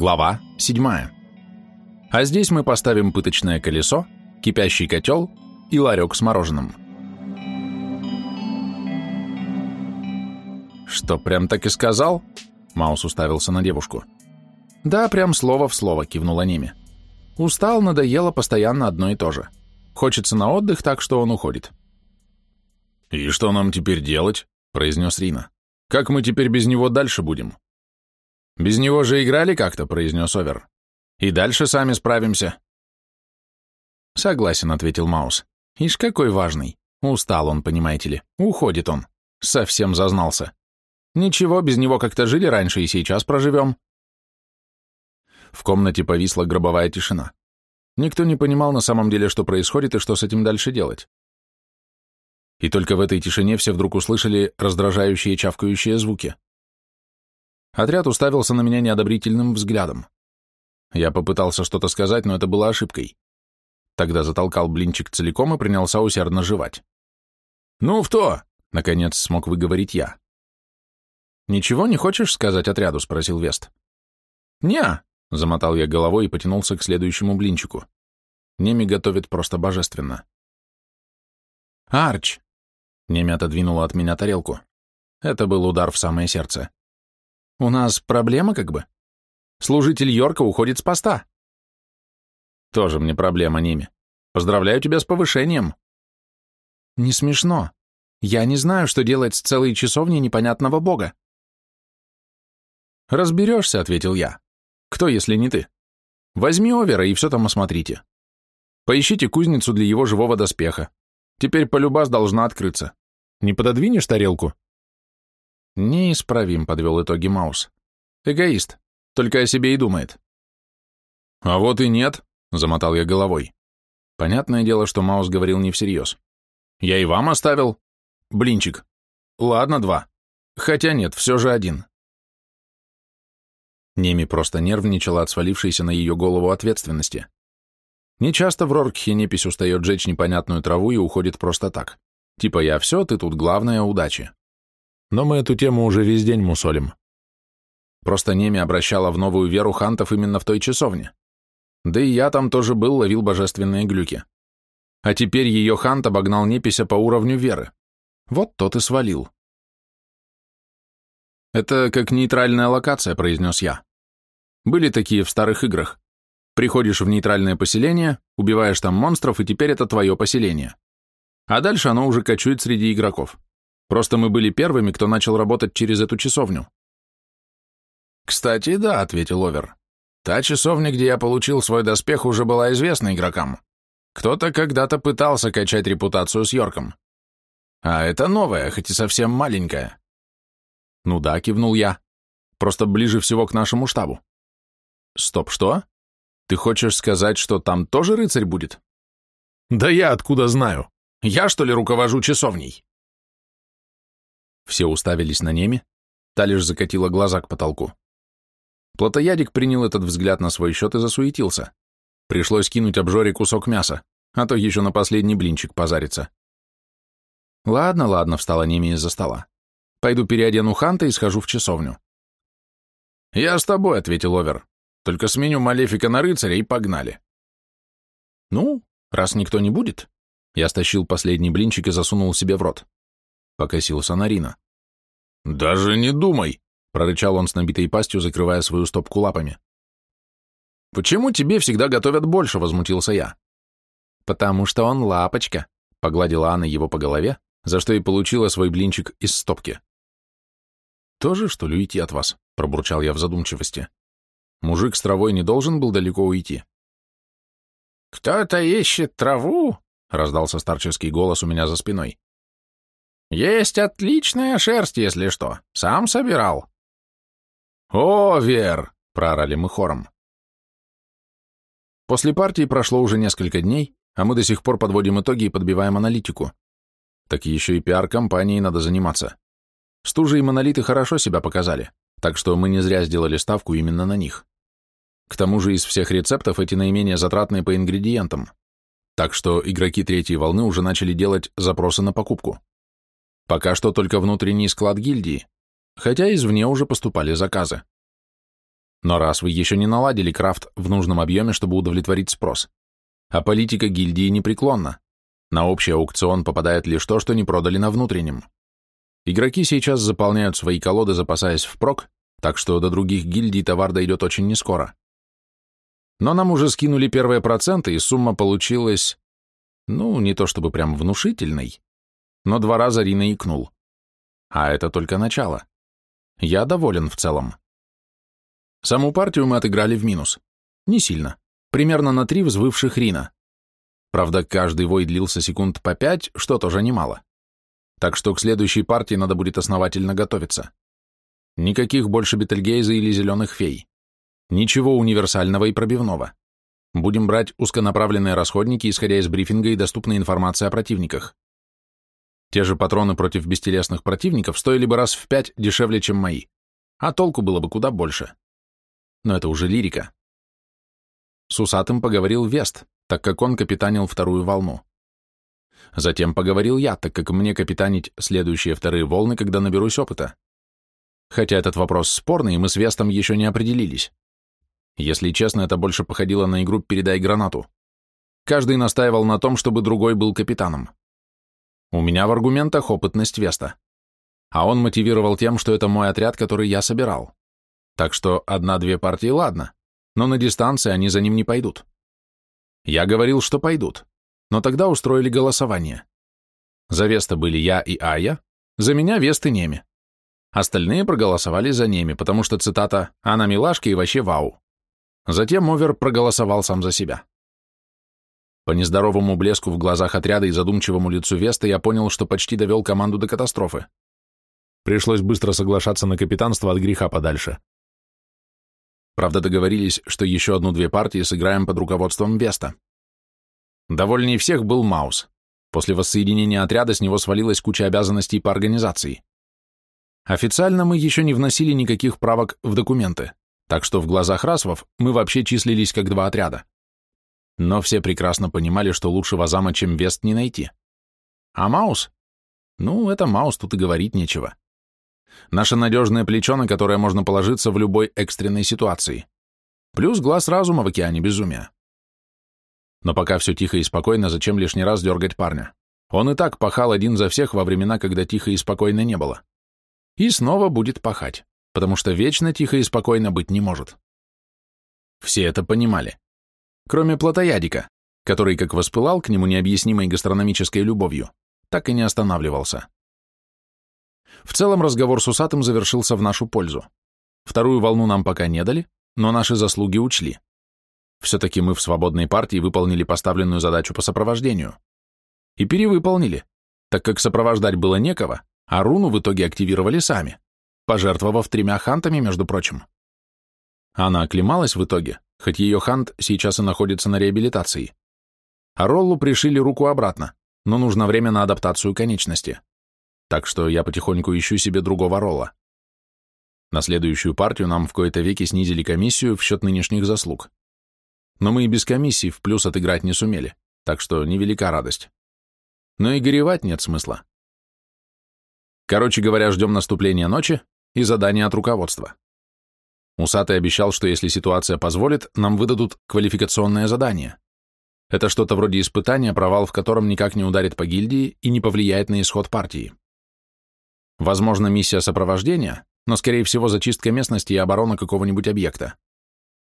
Глава 7. А здесь мы поставим пыточное колесо, кипящий котел и ларек с мороженым. «Что, прям так и сказал?» Маус уставился на девушку. «Да, прям слово в слово», — кивнула Неми. «Устал, надоело постоянно одно и то же. Хочется на отдых, так что он уходит». «И что нам теперь делать?» — произнес Рина. «Как мы теперь без него дальше будем?» «Без него же играли как-то», — произнес Овер. «И дальше сами справимся». «Согласен», — ответил Маус. «Ишь, какой важный. Устал он, понимаете ли. Уходит он. Совсем зазнался. Ничего, без него как-то жили раньше и сейчас проживем». В комнате повисла гробовая тишина. Никто не понимал на самом деле, что происходит и что с этим дальше делать. И только в этой тишине все вдруг услышали раздражающие чавкающие звуки. Отряд уставился на меня неодобрительным взглядом. Я попытался что-то сказать, но это было ошибкой. Тогда затолкал блинчик целиком и принялся усердно жевать. «Ну, в то!» — наконец смог выговорить я. «Ничего не хочешь сказать отряду?» — спросил Вест. «Не!» — замотал я головой и потянулся к следующему блинчику. Неми готовит просто божественно. «Арч!» — Неми отодвинула от меня тарелку. Это был удар в самое сердце. У нас проблема как бы. Служитель Йорка уходит с поста. Тоже мне проблема, Ними. Поздравляю тебя с повышением. Не смешно. Я не знаю, что делать с целой часовней непонятного бога. Разберешься, ответил я. Кто, если не ты? Возьми Овера и все там осмотрите. Поищите кузницу для его живого доспеха. Теперь полюбас должна открыться. Не пододвинешь тарелку? Неисправим, подвел итоги Маус. Эгоист, только о себе и думает. А вот и нет, замотал я головой. Понятное дело, что Маус говорил не всерьез. Я и вам оставил. Блинчик. Ладно, два. Хотя нет, все же один. Неми просто нервничала от свалившейся на ее голову ответственности. Нечасто в Роркхе непись устает жечь непонятную траву и уходит просто так. Типа я все, ты тут главное, удачи. Но мы эту тему уже весь день мусолим. Просто Неми обращала в новую веру хантов именно в той часовне. Да и я там тоже был, ловил божественные глюки. А теперь ее хант обогнал Непися по уровню веры. Вот тот и свалил. «Это как нейтральная локация», — произнес я. «Были такие в старых играх. Приходишь в нейтральное поселение, убиваешь там монстров, и теперь это твое поселение. А дальше оно уже кочует среди игроков. Просто мы были первыми, кто начал работать через эту часовню. «Кстати, да», — ответил Овер. «Та часовня, где я получил свой доспех, уже была известна игрокам. Кто-то когда-то пытался качать репутацию с Йорком. А это новая, хоть и совсем маленькая». «Ну да», — кивнул я. «Просто ближе всего к нашему штабу». «Стоп, что? Ты хочешь сказать, что там тоже рыцарь будет?» «Да я откуда знаю? Я, что ли, руковожу часовней?» Все уставились на Неми, та лишь закатила глаза к потолку. Платоядик принял этот взгляд на свой счет и засуетился. Пришлось кинуть обжоре кусок мяса, а то еще на последний блинчик позарится. «Ладно, ладно», — встала Неми из-за стола. «Пойду переодену Ханта и схожу в часовню». «Я с тобой», — ответил Овер. «Только сменю Малефика на рыцаря и погнали». «Ну, раз никто не будет...» Я стащил последний блинчик и засунул себе в рот. Покосился на Рина. «Даже не думай!» — прорычал он с набитой пастью, закрывая свою стопку лапами. «Почему тебе всегда готовят больше?» — возмутился я. «Потому что он лапочка», — погладила Анна его по голове, за что и получила свой блинчик из стопки. «Тоже, что ли, уйти от вас?» — пробурчал я в задумчивости. «Мужик с травой не должен был далеко уйти». «Кто-то ищет траву?» — раздался старческий голос у меня за спиной. Есть отличная шерсть, если что. Сам собирал. О, Вер! проорали мы хором. После партии прошло уже несколько дней, а мы до сих пор подводим итоги и подбиваем аналитику. Так еще и пиар-компанией надо заниматься. Стужи и монолиты хорошо себя показали, так что мы не зря сделали ставку именно на них. К тому же из всех рецептов эти наименее затратные по ингредиентам. Так что игроки третьей волны уже начали делать запросы на покупку. Пока что только внутренний склад гильдии, хотя извне уже поступали заказы. Но раз вы еще не наладили крафт в нужном объеме, чтобы удовлетворить спрос, а политика гильдии непреклонна, на общий аукцион попадает лишь то, что не продали на внутреннем. Игроки сейчас заполняют свои колоды, запасаясь впрок, так что до других гильдий товар дойдет очень нескоро. Но нам уже скинули первые проценты, и сумма получилась, ну, не то чтобы прям внушительной, но два раза Рина икнул. А это только начало. Я доволен в целом. Саму партию мы отыграли в минус. Не сильно. Примерно на три взвывших Рина. Правда, каждый вой длился секунд по пять, что тоже немало. Так что к следующей партии надо будет основательно готовиться. Никаких больше Бетельгейза или зеленых фей. Ничего универсального и пробивного. Будем брать узконаправленные расходники, исходя из брифинга и доступной информации о противниках. Те же патроны против бестелесных противников стоили бы раз в пять дешевле, чем мои, а толку было бы куда больше. Но это уже лирика. С усатым поговорил Вест, так как он капитанил вторую волну. Затем поговорил я, так как мне капитанить следующие вторые волны, когда наберусь опыта. Хотя этот вопрос спорный, и мы с Вестом еще не определились. Если честно, это больше походило на игру «Передай гранату». Каждый настаивал на том, чтобы другой был капитаном. У меня в аргументах опытность Веста. А он мотивировал тем, что это мой отряд, который я собирал. Так что одна-две партии ладно, но на дистанции они за ним не пойдут. Я говорил, что пойдут, но тогда устроили голосование. За Веста были я и Ая, за меня Вест и Неми. Остальные проголосовали за Неми, потому что цитата «Она милашка и вообще вау». Затем Овер проголосовал сам за себя. По нездоровому блеску в глазах отряда и задумчивому лицу Веста я понял, что почти довел команду до катастрофы. Пришлось быстро соглашаться на капитанство от греха подальше. Правда, договорились, что еще одну-две партии сыграем под руководством Веста. Довольней всех был Маус. После воссоединения отряда с него свалилась куча обязанностей по организации. Официально мы еще не вносили никаких правок в документы, так что в глазах расвов мы вообще числились как два отряда. Но все прекрасно понимали, что лучшего зама, чем Вест, не найти. А Маус? Ну, это Маус, тут и говорить нечего. Наше надежное плечо, на которое можно положиться в любой экстренной ситуации. Плюс глаз разума в океане безумия. Но пока все тихо и спокойно, зачем лишний раз дергать парня? Он и так пахал один за всех во времена, когда тихо и спокойно не было. И снова будет пахать, потому что вечно тихо и спокойно быть не может. Все это понимали. Кроме плотоядика, который как воспылал к нему необъяснимой гастрономической любовью, так и не останавливался. В целом разговор с усатым завершился в нашу пользу. Вторую волну нам пока не дали, но наши заслуги учли. Все-таки мы в свободной партии выполнили поставленную задачу по сопровождению. И перевыполнили, так как сопровождать было некого, а руну в итоге активировали сами, пожертвовав тремя хантами, между прочим. Она оклемалась в итоге, хоть ее хант сейчас и находится на реабилитации. А Роллу пришили руку обратно, но нужно время на адаптацию конечности так что я потихоньку ищу себе другого ролла. На следующую партию нам в кои-то веки снизили комиссию в счет нынешних заслуг. Но мы и без комиссии в плюс отыграть не сумели, так что невелика радость. Но и горевать нет смысла. Короче говоря, ждем наступления ночи и задания от руководства. Усатый обещал, что если ситуация позволит, нам выдадут квалификационное задание. Это что-то вроде испытания, провал в котором никак не ударит по гильдии и не повлияет на исход партии. Возможно, миссия сопровождения, но, скорее всего, зачистка местности и оборона какого-нибудь объекта.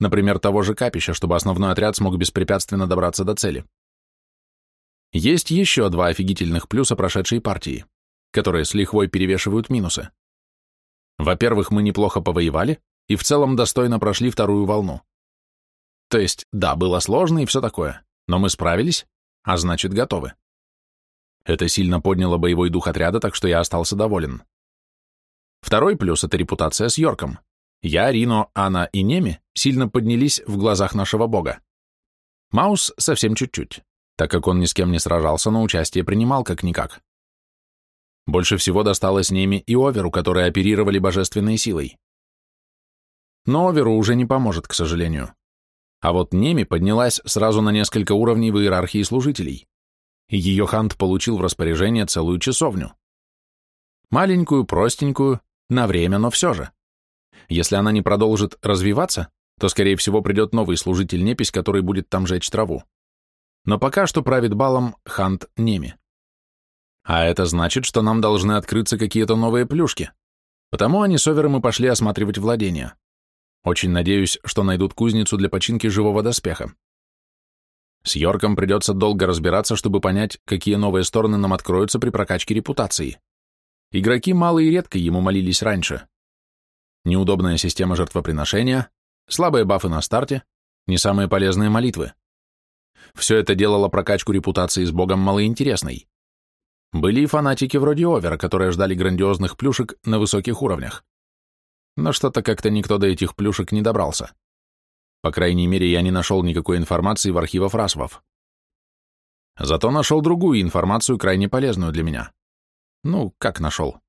Например, того же капища, чтобы основной отряд смог беспрепятственно добраться до цели. Есть еще два офигительных плюса прошедшей партии, которые с лихвой перевешивают минусы. Во-первых, мы неплохо повоевали и в целом достойно прошли вторую волну. То есть, да, было сложно и все такое, но мы справились, а значит, готовы. Это сильно подняло боевой дух отряда, так что я остался доволен. Второй плюс — это репутация с Йорком. Я, Рино, Анна и Неми сильно поднялись в глазах нашего бога. Маус совсем чуть-чуть, так как он ни с кем не сражался, но участие принимал как-никак. Больше всего досталось Неми и Оверу, которые оперировали божественной силой. Но Оверу уже не поможет, к сожалению. А вот Неми поднялась сразу на несколько уровней в иерархии служителей ее Хант получил в распоряжение целую часовню. Маленькую, простенькую, на время, но все же. Если она не продолжит развиваться, то, скорее всего, придет новый служитель-непись, который будет там жечь траву. Но пока что правит балом Хант Неми. А это значит, что нам должны открыться какие-то новые плюшки. Потому они с Овером и пошли осматривать владения. Очень надеюсь, что найдут кузницу для починки живого доспеха. С Йорком придется долго разбираться, чтобы понять, какие новые стороны нам откроются при прокачке репутации. Игроки мало и редко ему молились раньше. Неудобная система жертвоприношения, слабые бафы на старте, не самые полезные молитвы. Все это делало прокачку репутации с богом малоинтересной. Были и фанатики вроде Овера, которые ждали грандиозных плюшек на высоких уровнях. Но что-то как-то никто до этих плюшек не добрался. По крайней мере, я не нашел никакой информации в архивах Расвов. Зато нашел другую информацию, крайне полезную для меня. Ну, как нашел?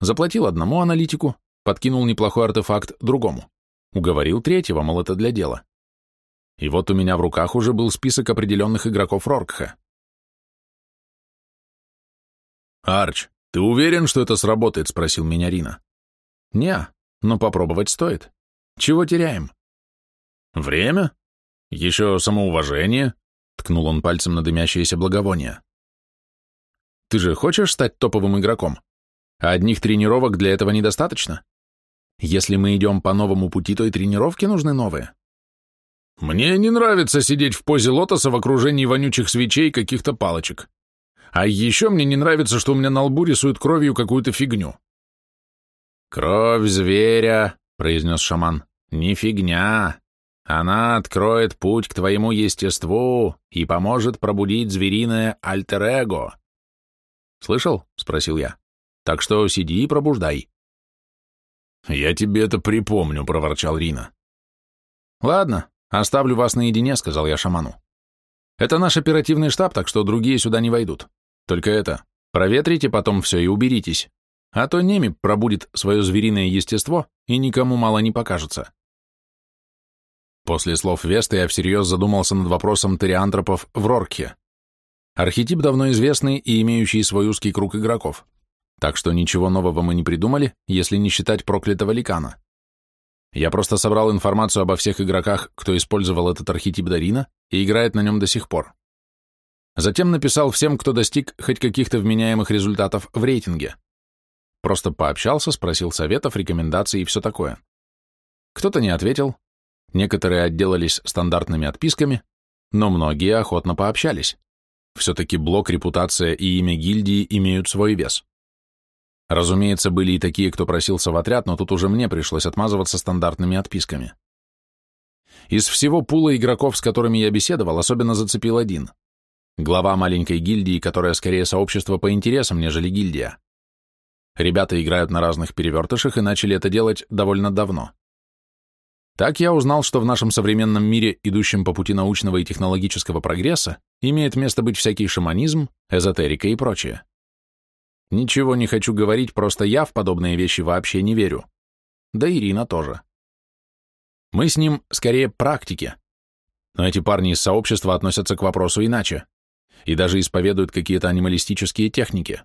Заплатил одному аналитику, подкинул неплохой артефакт другому. Уговорил третьего, мол, это для дела. И вот у меня в руках уже был список определенных игроков Роркха. «Арч, ты уверен, что это сработает?» — спросил меня Рина. «Не, но попробовать стоит. Чего теряем?» «Время? Еще самоуважение?» — ткнул он пальцем на дымящееся благовоние. «Ты же хочешь стать топовым игроком? А одних тренировок для этого недостаточно? Если мы идем по новому пути, то и тренировки нужны новые». «Мне не нравится сидеть в позе лотоса в окружении вонючих свечей и каких-то палочек. А еще мне не нравится, что у меня на лбу рисуют кровью какую-то фигню». «Кровь зверя», — произнес шаман, — «не фигня. Она откроет путь к твоему естеству и поможет пробудить звериное альтер-эго. Слышал? Спросил я. Так что сиди и пробуждай. Я тебе это припомню, проворчал Рина. Ладно, оставлю вас наедине, сказал я шаману. Это наш оперативный штаб, так что другие сюда не войдут. Только это, проветрите потом все и уберитесь. А то Неми пробудит свое звериное естество и никому мало не покажется. После слов Веста я всерьез задумался над вопросом териантропов в Роркхе. Архетип давно известный и имеющий свой узкий круг игроков, так что ничего нового мы не придумали, если не считать проклятого ликана. Я просто собрал информацию обо всех игроках, кто использовал этот архетип Дарина и играет на нем до сих пор. Затем написал всем, кто достиг хоть каких-то вменяемых результатов в рейтинге. Просто пообщался, спросил советов, рекомендаций и все такое. Кто-то не ответил, Некоторые отделались стандартными отписками, но многие охотно пообщались. Все-таки блок, репутация и имя гильдии имеют свой вес. Разумеется, были и такие, кто просился в отряд, но тут уже мне пришлось отмазываться стандартными отписками. Из всего пула игроков, с которыми я беседовал, особенно зацепил один. Глава маленькой гильдии, которая скорее сообщество по интересам, нежели гильдия. Ребята играют на разных перевертышах и начали это делать довольно давно. Так я узнал, что в нашем современном мире, идущем по пути научного и технологического прогресса, имеет место быть всякий шаманизм, эзотерика и прочее. Ничего не хочу говорить, просто я в подобные вещи вообще не верю. Да Ирина тоже. Мы с ним скорее практики. Но эти парни из сообщества относятся к вопросу иначе. И даже исповедуют какие-то анималистические техники.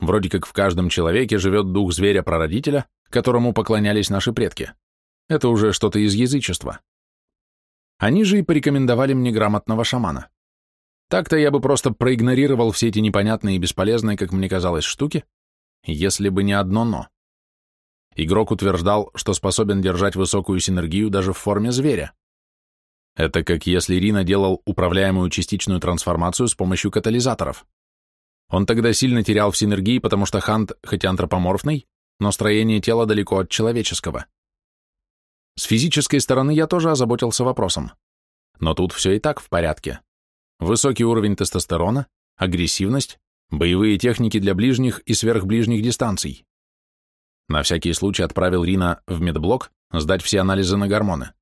Вроде как в каждом человеке живет дух зверя-прародителя, которому поклонялись наши предки. Это уже что-то из язычества. Они же и порекомендовали мне грамотного шамана. Так-то я бы просто проигнорировал все эти непонятные и бесполезные, как мне казалось, штуки, если бы не одно «но». Игрок утверждал, что способен держать высокую синергию даже в форме зверя. Это как если Рина делал управляемую частичную трансформацию с помощью катализаторов. Он тогда сильно терял в синергии, потому что Хант, хоть антропоморфный, но строение тела далеко от человеческого. С физической стороны я тоже озаботился вопросом. Но тут все и так в порядке. Высокий уровень тестостерона, агрессивность, боевые техники для ближних и сверхближних дистанций. На всякий случай отправил Рина в медблок сдать все анализы на гормоны.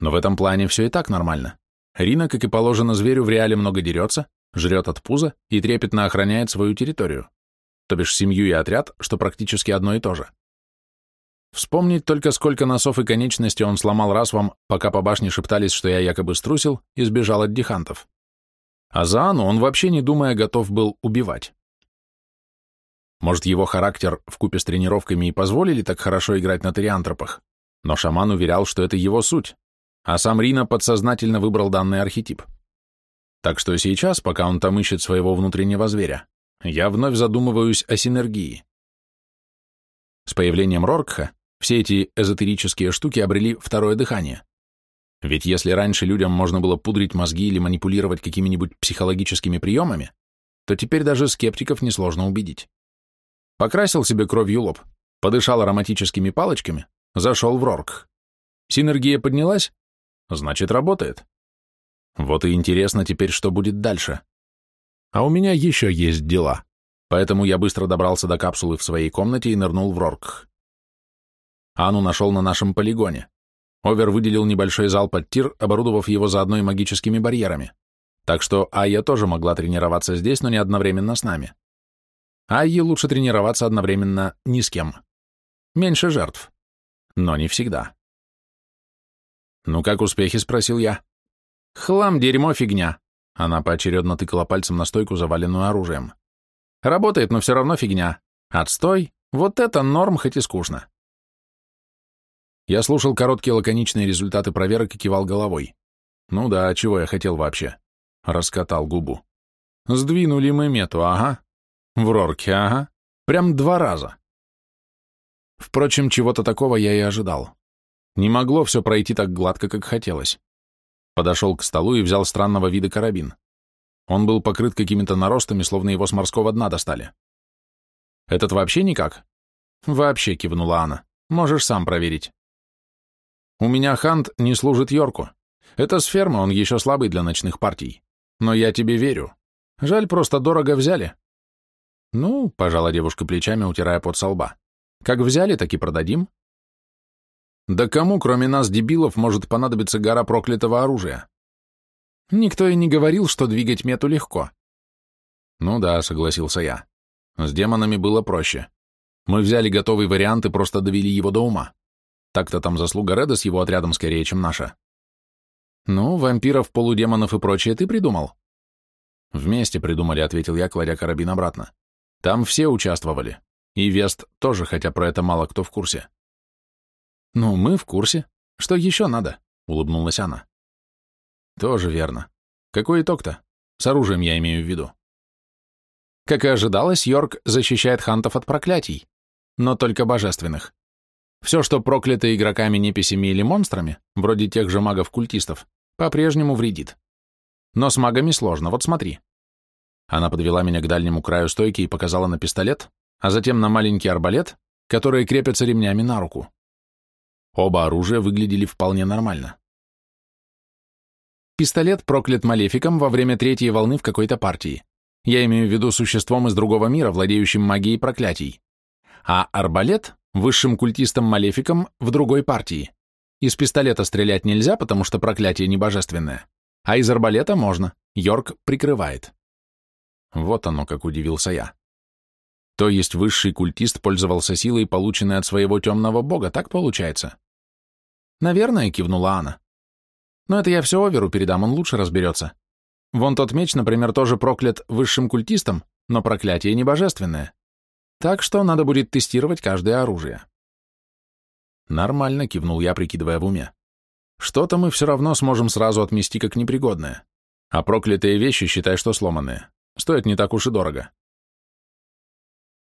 Но в этом плане все и так нормально. Рина, как и положено зверю, в реале много дерется, жрет от пуза и трепетно охраняет свою территорию, то бишь семью и отряд, что практически одно и то же. Вспомнить только, сколько носов и конечностей он сломал раз вам, пока по башне шептались, что я якобы струсил и сбежал от дихантов. А за Анну он вообще не думая готов был убивать. Может, его характер вкупе с тренировками и позволили так хорошо играть на териантропах, но шаман уверял, что это его суть, а сам Рина подсознательно выбрал данный архетип. Так что сейчас, пока он там ищет своего внутреннего зверя, я вновь задумываюсь о синергии. С появлением Роркха все эти эзотерические штуки обрели второе дыхание. Ведь если раньше людям можно было пудрить мозги или манипулировать какими-нибудь психологическими приемами, то теперь даже скептиков несложно убедить. Покрасил себе кровью лоб, подышал ароматическими палочками, зашел в Рорк. Синергия поднялась? Значит, работает. Вот и интересно теперь, что будет дальше. А у меня еще есть дела, поэтому я быстро добрался до капсулы в своей комнате и нырнул в Рорк. Ану нашел на нашем полигоне. Овер выделил небольшой зал под тир, оборудовав его заодно и магическими барьерами. Так что Айя тоже могла тренироваться здесь, но не одновременно с нами. Айе лучше тренироваться одновременно ни с кем. Меньше жертв. Но не всегда. «Ну как успехи?» — спросил я. «Хлам, дерьмо, фигня». Она поочередно тыкала пальцем на стойку, заваленную оружием. «Работает, но все равно фигня. Отстой. Вот это норм, хоть и скучно». Я слушал короткие лаконичные результаты проверок и кивал головой. Ну да, чего я хотел вообще? Раскатал губу. Сдвинули мы мету, ага. В Рорке, ага. Прям два раза. Впрочем, чего-то такого я и ожидал. Не могло все пройти так гладко, как хотелось. Подошел к столу и взял странного вида карабин. Он был покрыт какими-то наростами, словно его с морского дна достали. «Этот вообще никак?» «Вообще», — кивнула Анна. «Можешь сам проверить». У меня Хант не служит Йорку. Это с фермы, он еще слабый для ночных партий. Но я тебе верю. Жаль, просто дорого взяли. Ну, пожала девушка плечами, утирая пот со лба. Как взяли, так и продадим. Да кому, кроме нас, дебилов, может понадобиться гора проклятого оружия? Никто и не говорил, что двигать мету легко. Ну да, согласился я. С демонами было проще. Мы взяли готовый вариант и просто довели его до ума. Так-то там заслуга Реда с его отрядом скорее, чем наша. Ну, вампиров, полудемонов и прочее ты придумал? Вместе придумали, ответил я, кладя карабин обратно. Там все участвовали. И Вест тоже, хотя про это мало кто в курсе. Ну, мы в курсе. Что еще надо? Улыбнулась она. Тоже верно. Какой итог-то? С оружием я имею в виду. Как и ожидалось, Йорк защищает хантов от проклятий, но только божественных. Все, что проклято игроками, неписями или монстрами, вроде тех же магов-культистов, по-прежнему вредит. Но с магами сложно, вот смотри. Она подвела меня к дальнему краю стойки и показала на пистолет, а затем на маленький арбалет, которые крепятся ремнями на руку. Оба оружия выглядели вполне нормально. Пистолет проклят малефиком во время третьей волны в какой-то партии. Я имею в виду существом из другого мира, владеющим магией проклятий. А арбалет высшим культистом-малефиком в другой партии. Из пистолета стрелять нельзя, потому что проклятие не божественное, а из арбалета можно, Йорк прикрывает. Вот оно, как удивился я. То есть высший культист пользовался силой, полученной от своего темного бога, так получается? Наверное, кивнула Анна. Но это я все Оверу передам, он лучше разберется. Вон тот меч, например, тоже проклят высшим культистом, но проклятие не божественное. Так что надо будет тестировать каждое оружие. Нормально, кивнул я, прикидывая в уме. Что-то мы все равно сможем сразу отмести как непригодное. А проклятые вещи, считай, что сломанные. Стоят не так уж и дорого.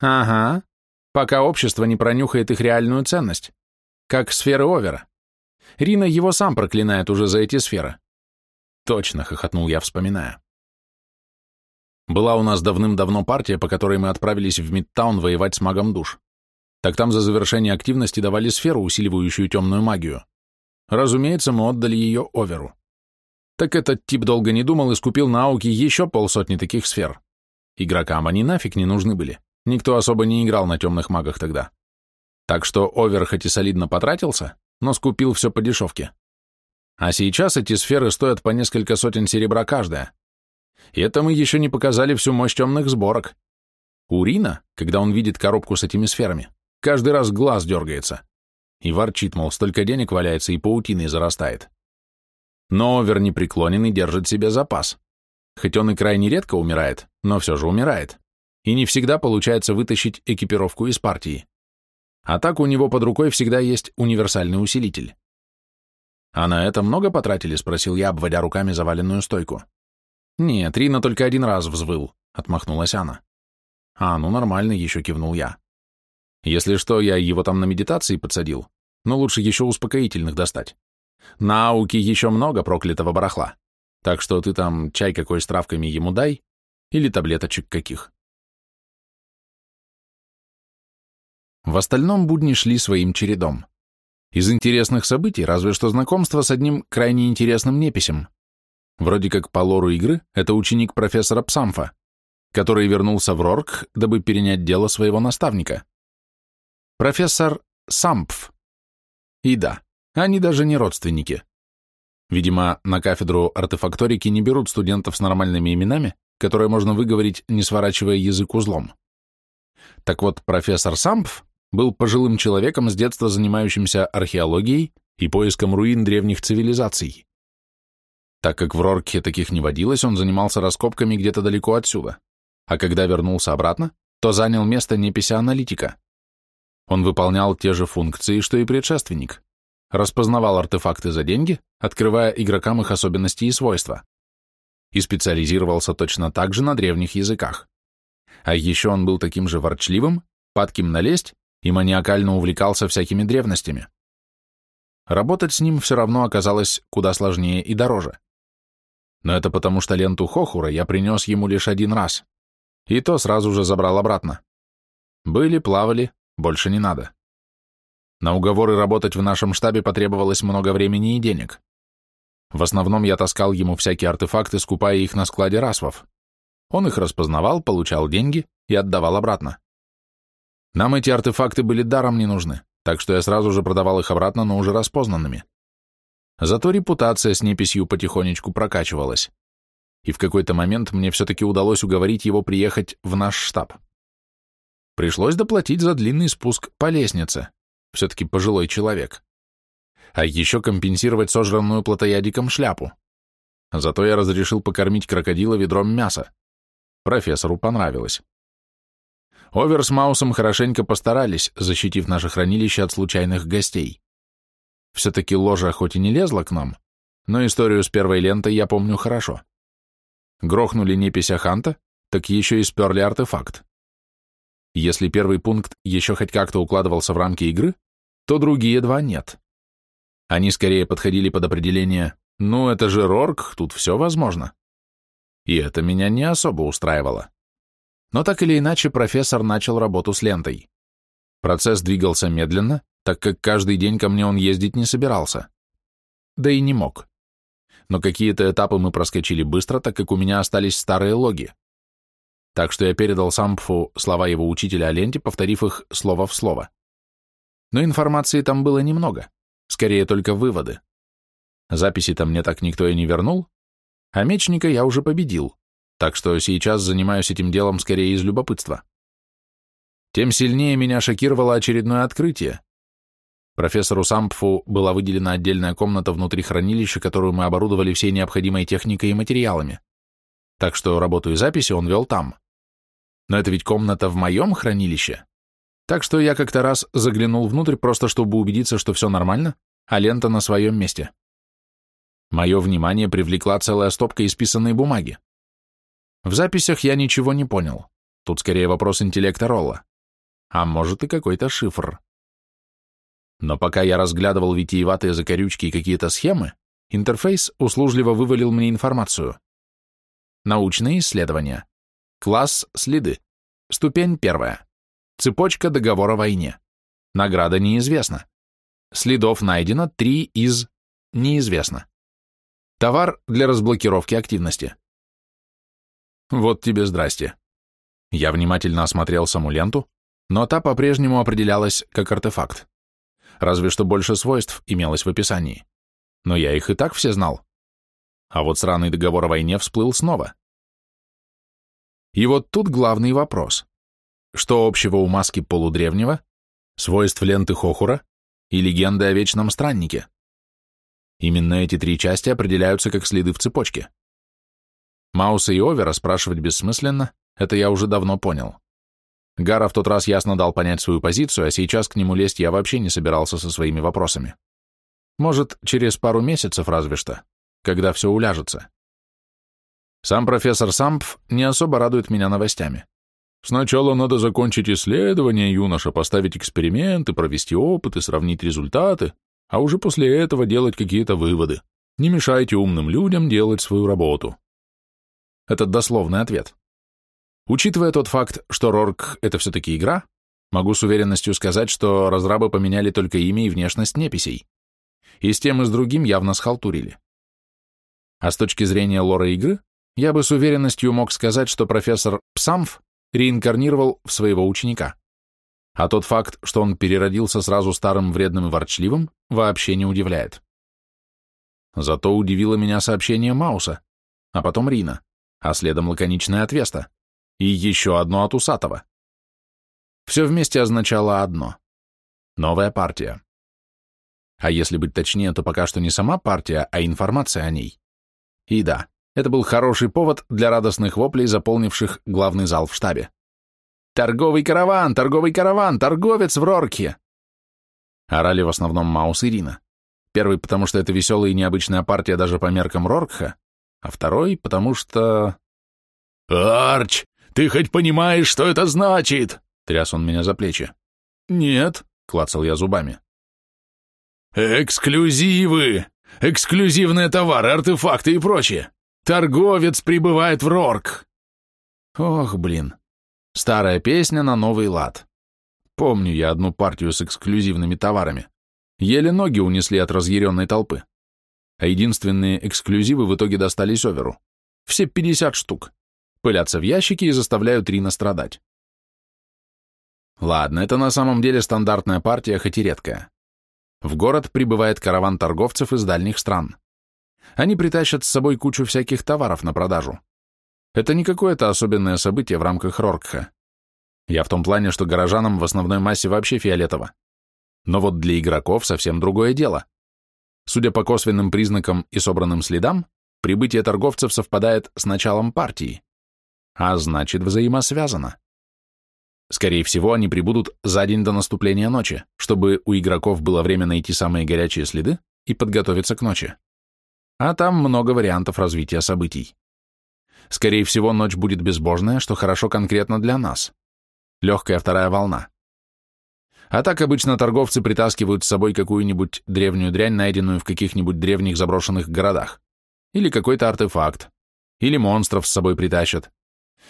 Ага, пока общество не пронюхает их реальную ценность. Как сферы Овера. Рина его сам проклинает уже за эти сферы. Точно, хохотнул я, вспоминая. Была у нас давным-давно партия, по которой мы отправились в Мидтаун воевать с магом душ. Так там за завершение активности давали сферу, усиливающую темную магию. Разумеется, мы отдали ее Оверу. Так этот тип долго не думал и скупил на ауки еще полсотни таких сфер. Игрокам они нафиг не нужны были. Никто особо не играл на темных магах тогда. Так что Овер хоть и солидно потратился, но скупил все по дешевке. А сейчас эти сферы стоят по несколько сотен серебра каждая. И это мы еще не показали всю мощь темных сборок. У Рина, когда он видит коробку с этими сферами, каждый раз глаз дергается. И ворчит, мол, столько денег валяется и паутиной зарастает. Но Овер непреклонен и держит себе запас. Хоть он и крайне редко умирает, но все же умирает. и не всегда получается вытащить экипировку из партии. А так у него под рукой всегда есть универсальный усилитель. «А на это много потратили?» — спросил я, обводя руками заваленную стойку. «Нет, Рина только один раз взвыл», — отмахнулась она. «А, ну нормально», — еще кивнул я. «Если что, я его там на медитации подсадил, но лучше еще успокоительных достать. Науки еще много проклятого барахла, так что ты там чай какой с травками ему дай или таблеточек каких». В остальном будни шли своим чередом. Из интересных событий разве что знакомство с одним крайне интересным неписем. Вроде как по лору игры это ученик профессора Псамфа, который вернулся в Рорк, дабы перенять дело своего наставника. Профессор Сампф. И да, они даже не родственники. Видимо, на кафедру артефакторики не берут студентов с нормальными именами, которые можно выговорить, не сворачивая язык узлом. Так вот, профессор Сампф был пожилым человеком с детства занимающимся археологией и поиском руин древних цивилизаций. Так как в Рорке таких не водилось, он занимался раскопками где-то далеко отсюда, а когда вернулся обратно, то занял место непися-аналитика. Он выполнял те же функции, что и предшественник. Распознавал артефакты за деньги, открывая игрокам их особенности и свойства. И специализировался точно так же на древних языках. А еще он был таким же ворчливым, падким на лесть и маниакально увлекался всякими древностями. Работать с ним все равно оказалось куда сложнее и дороже. Но это потому, что ленту Хохура я принес ему лишь один раз, и то сразу же забрал обратно. Были, плавали, больше не надо. На уговоры работать в нашем штабе потребовалось много времени и денег. В основном я таскал ему всякие артефакты, скупая их на складе расвов. Он их распознавал, получал деньги и отдавал обратно. Нам эти артефакты были даром не нужны, так что я сразу же продавал их обратно, но уже распознанными. Зато репутация с неписью потихонечку прокачивалась. И в какой-то момент мне все-таки удалось уговорить его приехать в наш штаб. Пришлось доплатить за длинный спуск по лестнице, все-таки пожилой человек. А еще компенсировать сожранную плотоядиком шляпу. Зато я разрешил покормить крокодила ведром мяса. Профессору понравилось. Овер с Маусом хорошенько постарались, защитив наше хранилище от случайных гостей. Все-таки ложа хоть и не лезла к нам, но историю с первой лентой я помню хорошо. Грохнули непися Ханта, так еще и сперли артефакт. Если первый пункт еще хоть как-то укладывался в рамки игры, то другие два нет. Они скорее подходили под определение «ну, это же Рорк, тут все возможно». И это меня не особо устраивало. Но так или иначе профессор начал работу с лентой. Процесс двигался медленно, так как каждый день ко мне он ездить не собирался. Да и не мог. Но какие-то этапы мы проскочили быстро, так как у меня остались старые логи. Так что я передал Сампфу слова его учителя о ленте, повторив их слово в слово. Но информации там было немного, скорее только выводы. Записи-то мне так никто и не вернул, а мечника я уже победил так что сейчас занимаюсь этим делом скорее из любопытства. Тем сильнее меня шокировало очередное открытие. Профессору Сампфу была выделена отдельная комната внутри хранилища, которую мы оборудовали всей необходимой техникой и материалами. Так что работу и записи он вел там. Но это ведь комната в моем хранилище. Так что я как-то раз заглянул внутрь, просто чтобы убедиться, что все нормально, а лента на своем месте. Мое внимание привлекла целая стопка исписанной бумаги. В записях я ничего не понял. Тут скорее вопрос интеллекта Ролла. А может и какой-то шифр. Но пока я разглядывал витиеватые закорючки и какие-то схемы, интерфейс услужливо вывалил мне информацию. Научные исследования. Класс следы. Ступень первая. Цепочка договора о войне. Награда неизвестна. Следов найдено три из неизвестно. Товар для разблокировки активности. Вот тебе здрасте. Я внимательно осмотрел саму ленту, но та по-прежнему определялась как артефакт. Разве что больше свойств имелось в описании. Но я их и так все знал. А вот сраный договор о войне всплыл снова. И вот тут главный вопрос. Что общего у маски полудревнего, свойств ленты Хохура и легенды о Вечном Страннике? Именно эти три части определяются как следы в цепочке. Мауса и Овера спрашивать бессмысленно, это я уже давно понял. Гара в тот раз ясно дал понять свою позицию, а сейчас к нему лезть я вообще не собирался со своими вопросами. Может, через пару месяцев разве что, когда все уляжется. Сам профессор Сампф не особо радует меня новостями. Сначала надо закончить исследование, юноша, поставить эксперименты, провести опыты, сравнить результаты, а уже после этого делать какие-то выводы. Не мешайте умным людям делать свою работу. Это дословный ответ. Учитывая тот факт, что Рорк — это все-таки игра, могу с уверенностью сказать, что разрабы поменяли только имя и внешность неписей. И с тем и с другим явно схалтурили. А с точки зрения лора игры, я бы с уверенностью мог сказать, что профессор Псамф реинкарнировал в своего ученика. А тот факт, что он переродился сразу старым, вредным и ворчливым, вообще не удивляет. Зато удивило меня сообщение Мауса, а потом Рина, а следом лаконичное от и еще одно от Усатого. Все вместе означало одно — новая партия. А если быть точнее, то пока что не сама партия, а информация о ней. И да, это был хороший повод для радостных воплей, заполнивших главный зал в штабе. «Торговый караван! Торговый караван! Торговец в Рорке!» Орали в основном Маус и Рина. Первый, потому что это веселая и необычная партия даже по меркам Роркха, а второй, потому что... «Арч, ты хоть понимаешь, что это значит?» — тряс он меня за плечи. «Нет», — клацал я зубами. «Эксклюзивы! Эксклюзивные товары, артефакты и прочее! Торговец прибывает в Рорк!» Ох, блин. Старая песня на новый лад. Помню я одну партию с эксклюзивными товарами. Еле ноги унесли от разъяренной толпы. А единственные эксклюзивы в итоге достались Оверу. Все 50 штук. Пылятся в ящике и заставляют Рина страдать. Ладно, это на самом деле стандартная партия, хоть и редкая. В город прибывает караван торговцев из дальних стран. Они притащат с собой кучу всяких товаров на продажу. Это не какое-то особенное событие в рамках Роркха. Я в том плане, что горожанам в основной массе вообще фиолетово. Но вот для игроков совсем другое дело. Судя по косвенным признакам и собранным следам, прибытие торговцев совпадает с началом партии, а значит взаимосвязано. Скорее всего, они прибудут за день до наступления ночи, чтобы у игроков было время найти самые горячие следы и подготовиться к ночи. А там много вариантов развития событий. Скорее всего, ночь будет безбожная, что хорошо конкретно для нас. Легкая вторая волна. А так обычно торговцы притаскивают с собой какую-нибудь древнюю дрянь, найденную в каких-нибудь древних заброшенных городах. Или какой-то артефакт. Или монстров с собой притащат.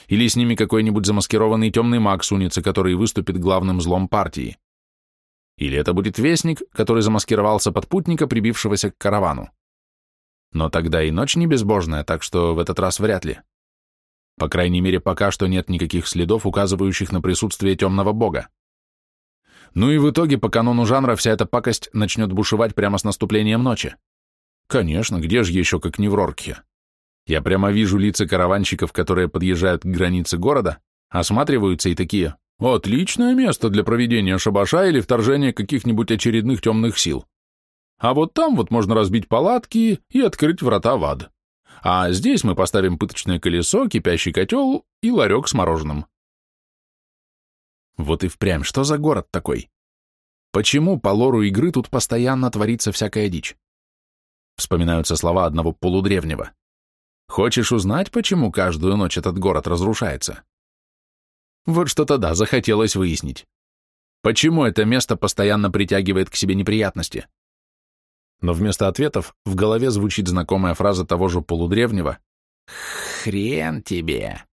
Или с ними какой-нибудь замаскированный темный маг сунется, который выступит главным злом партии. Или это будет вестник, который замаскировался под путника, прибившегося к каравану. Но тогда и ночь не безбожная, так что в этот раз вряд ли. По крайней мере, пока что нет никаких следов, указывающих на присутствие темного бога. Ну и в итоге по канону жанра вся эта пакость начнет бушевать прямо с наступлением ночи. Конечно, где же еще, как не в Роркхе? Я прямо вижу лица караванщиков, которые подъезжают к границе города, осматриваются и такие «Отличное место для проведения шабаша или вторжения каких-нибудь очередных темных сил. А вот там вот можно разбить палатки и открыть врата в ад. А здесь мы поставим пыточное колесо, кипящий котел и ларек с мороженым. Вот и впрямь, что за город такой? Почему по лору игры тут постоянно творится всякая дичь? Вспоминаются слова одного полудревнего. Хочешь узнать, почему каждую ночь этот город разрушается? Вот что тогда захотелось выяснить. Почему это место постоянно притягивает к себе неприятности? Но вместо ответов в голове звучит знакомая фраза того же полудревнего «Хрен тебе!»